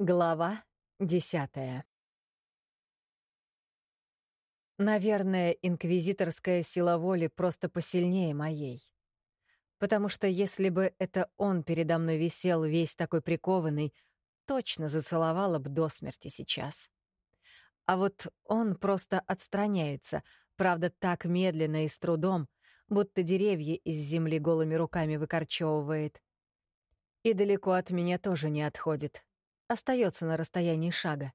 Глава десятая Наверное, инквизиторская сила воли просто посильнее моей. Потому что если бы это он передо мной висел весь такой прикованный, точно зацеловала бы до смерти сейчас. А вот он просто отстраняется, правда, так медленно и с трудом, будто деревья из земли голыми руками выкорчевывает. И далеко от меня тоже не отходит, остается на расстоянии шага.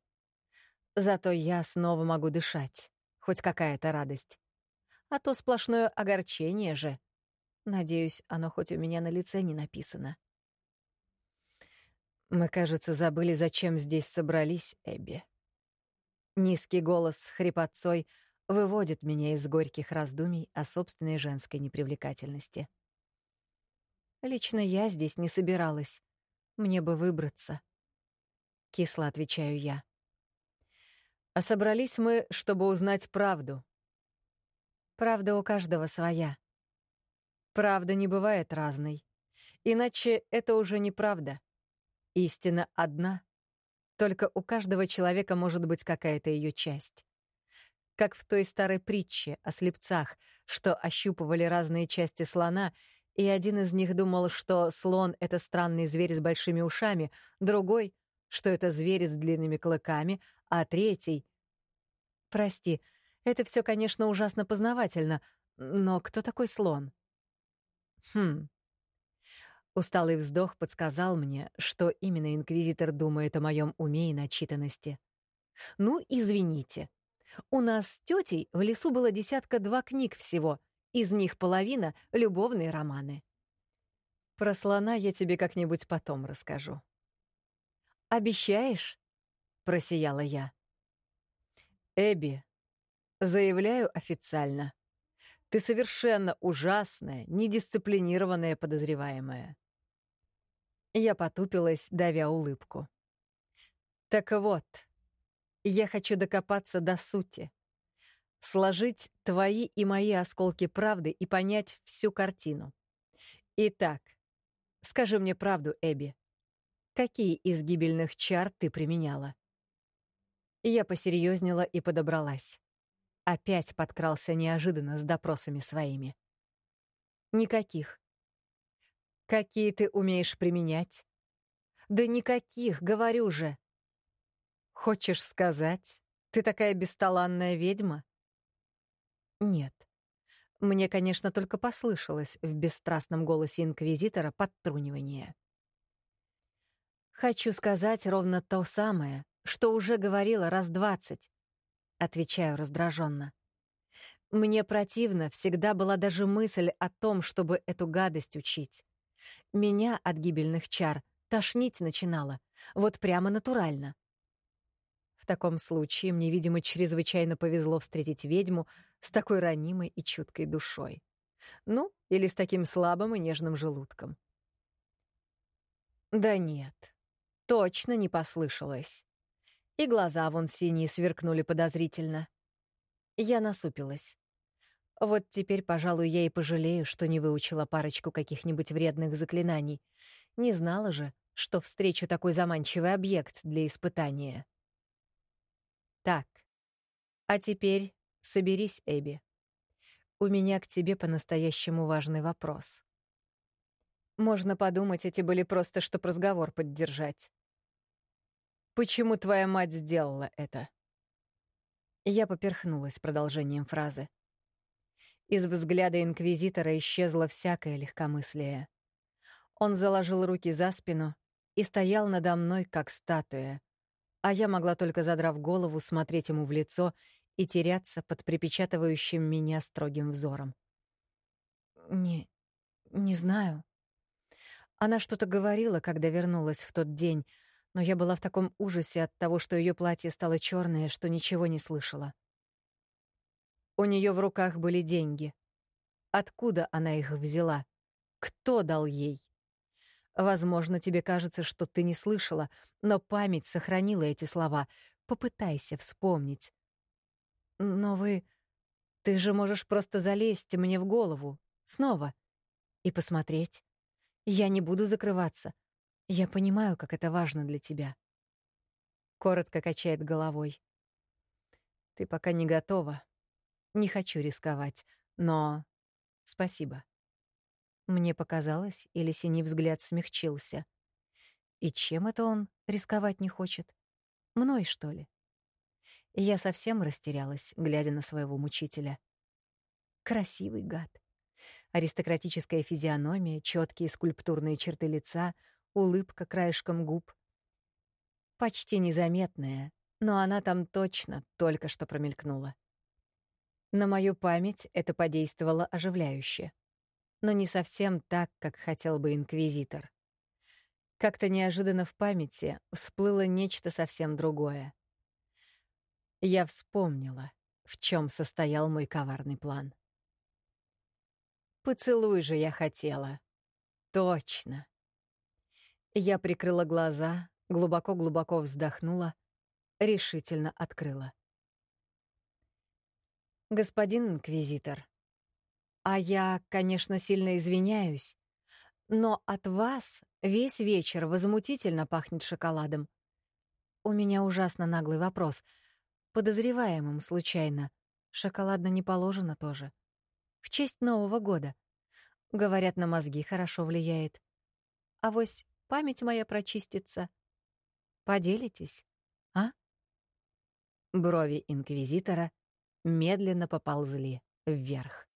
Зато я снова могу дышать, хоть какая-то радость. А то сплошное огорчение же. Надеюсь, оно хоть у меня на лице не написано. Мы, кажется, забыли, зачем здесь собрались, Эбби. Низкий голос с хрипотцой выводит меня из горьких раздумий о собственной женской непривлекательности. Лично я здесь не собиралась. Мне бы выбраться. — кисло отвечаю я. «А собрались мы, чтобы узнать правду. Правда у каждого своя. Правда не бывает разной. Иначе это уже не правда. Истина одна. Только у каждого человека может быть какая-то ее часть. Как в той старой притче о слепцах, что ощупывали разные части слона — и один из них думал, что слон — это странный зверь с большими ушами, другой что это звери с длинными клыками, а третий... Прости, это все, конечно, ужасно познавательно, но кто такой слон? Хм. Усталый вздох подсказал мне, что именно инквизитор думает о моем уме и начитанности. Ну, извините. У нас с тетей в лесу было десятка-два книг всего, из них половина — любовные романы. Про слона я тебе как-нибудь потом расскажу. «Обещаешь?» — просияла я. «Эбби, заявляю официально. Ты совершенно ужасная, недисциплинированная подозреваемая». Я потупилась, давя улыбку. «Так вот, я хочу докопаться до сути, сложить твои и мои осколки правды и понять всю картину. Итак, скажи мне правду, Эбби. Какие из гибельных чар ты применяла? Я посерьезнела и подобралась. Опять подкрался неожиданно с допросами своими. Никаких. Какие ты умеешь применять? Да никаких, говорю же. Хочешь сказать, ты такая бесталанная ведьма? Нет. Мне, конечно, только послышалось в бесстрастном голосе инквизитора подтрунивание. Хочу сказать ровно то самое, что уже говорила раз двадцать. Отвечаю раздраженно. Мне противно всегда была даже мысль о том, чтобы эту гадость учить. Меня от гибельных чар тошнить начинало, вот прямо натурально. В таком случае мне, видимо, чрезвычайно повезло встретить ведьму с такой ранимой и чуткой душой. Ну, или с таким слабым и нежным желудком. Да нет, Точно не послышалось. И глаза вон синие сверкнули подозрительно. Я насупилась. Вот теперь, пожалуй, я и пожалею, что не выучила парочку каких-нибудь вредных заклинаний. Не знала же, что встречу такой заманчивый объект для испытания. Так, а теперь соберись, Эбби. У меня к тебе по-настоящему важный вопрос. Можно подумать, эти были просто, чтоб разговор поддержать. Почему твоя мать сделала это?» Я поперхнулась продолжением фразы. Из взгляда инквизитора исчезло всякое легкомыслие. Он заложил руки за спину и стоял надо мной, как статуя, а я могла только, задрав голову, смотреть ему в лицо и теряться под припечатывающим меня строгим взором. «Не... не знаю». Она что-то говорила, когда вернулась в тот день, но я была в таком ужасе от того, что ее платье стало черное, что ничего не слышала. У нее в руках были деньги. Откуда она их взяла? Кто дал ей? Возможно, тебе кажется, что ты не слышала, но память сохранила эти слова. Попытайся вспомнить. Но вы... Ты же можешь просто залезть мне в голову. Снова. И посмотреть. Я не буду закрываться. Я понимаю, как это важно для тебя. Коротко качает головой. Ты пока не готова. Не хочу рисковать, но спасибо. Мне показалось, или синий взгляд смягчился. И чем это он рисковать не хочет? Мной, что ли? Я совсем растерялась, глядя на своего мучителя. Красивый гад. Аристократическая физиономия, четкие скульптурные черты лица, улыбка краешком губ. Почти незаметная, но она там точно только что промелькнула. На мою память это подействовало оживляюще но не совсем так, как хотел бы инквизитор. Как-то неожиданно в памяти всплыло нечто совсем другое. Я вспомнила, в чем состоял мой коварный план. Поцелуй же я хотела. Точно. Я прикрыла глаза, глубоко-глубоко вздохнула, решительно открыла. «Господин инквизитор, а я, конечно, сильно извиняюсь, но от вас весь вечер возмутительно пахнет шоколадом. У меня ужасно наглый вопрос. Подозреваемым случайно. Шоколадно не положено тоже. В честь Нового года. Говорят, на мозги хорошо влияет. А вось память моя прочистится. Поделитесь, а? Брови инквизитора медленно поползли вверх.